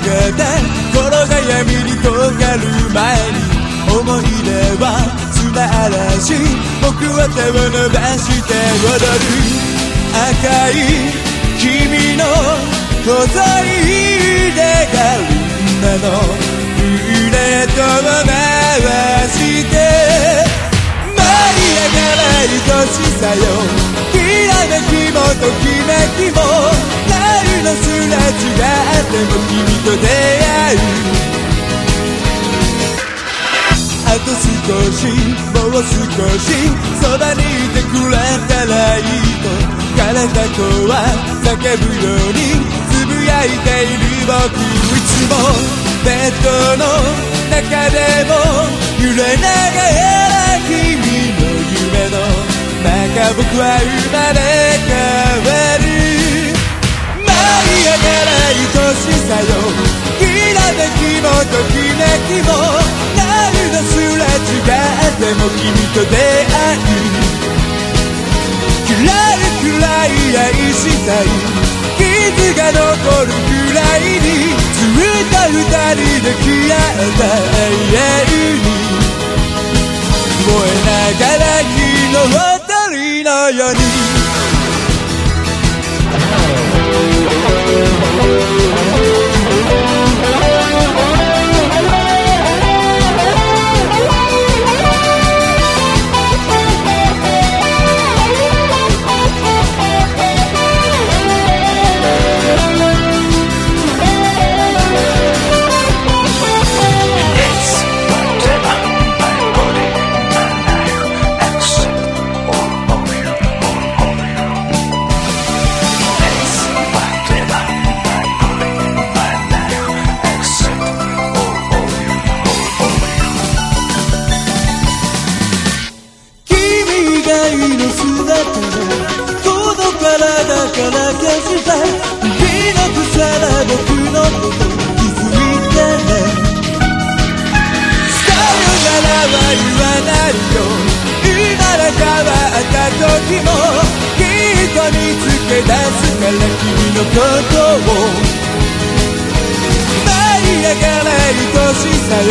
げて闇にとみに尖る前に思い出は素晴らしい。僕は手を伸ばして踊る。赤い君の細い腕が女のルーレットを回して舞い上がない年さよ。ても君と出会うあと少しもう少しそばにいてくれたらいいと枯れた子は叫ぶようにつぶやいている僕いつもベッドの中でも揺れながら君の夢の中僕は生まれ変わるも君と出会い暗い暗い愛したい傷が残るくらいにずっと二人で消えた永遠に燃えながら日時もきっと見つけ出すから君のことを舞い上がれ愛しさよ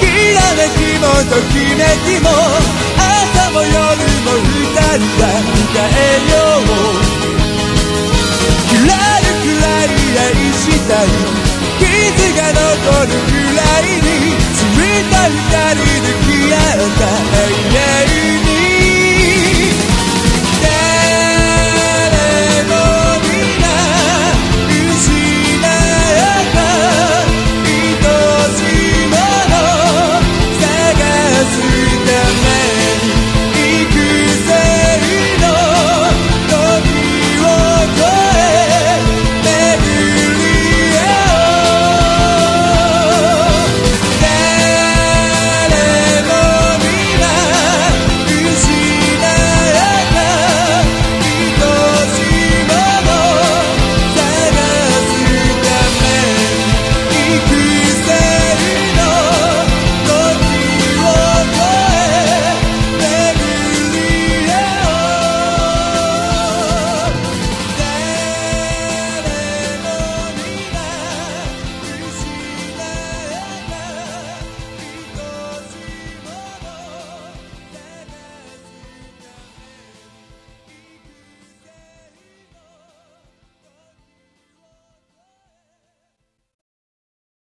きらめきもときめきも朝も夜も二人は迎えよう。が残る未につた人で消えた永遠に。